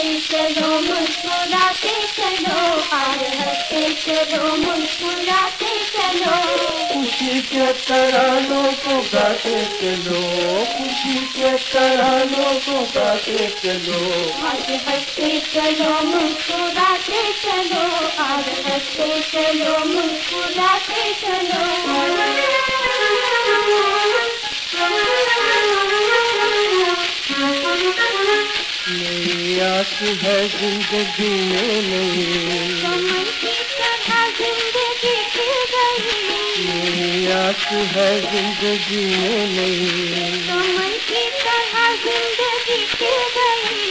हँसते चलो मुस्कुराते चलो आर हँसते चलो मुस्कुराते चलो खुशी के तरानों को गाते चलो खुशी के तरानों को गाते चलो आज हँसते चलो मुस्कुराते चलो आर हँसते चलो मुस्कुराते चलो आस है ज़िंदगी में आस है ज़िंदगी में नहीं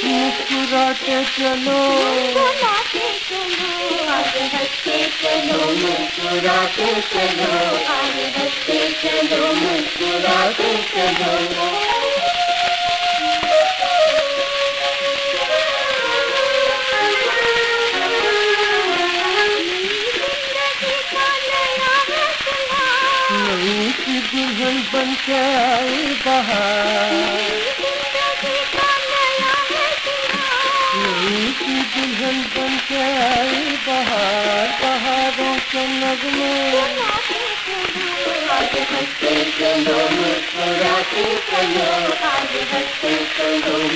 मुस्कुराते चलो चलो चलो, मुस्कुराते चलो। बन के आई बहार। का दुल्हन बन के आई बहार, बहारों के नगमे।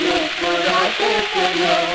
मुस्कुराते चलो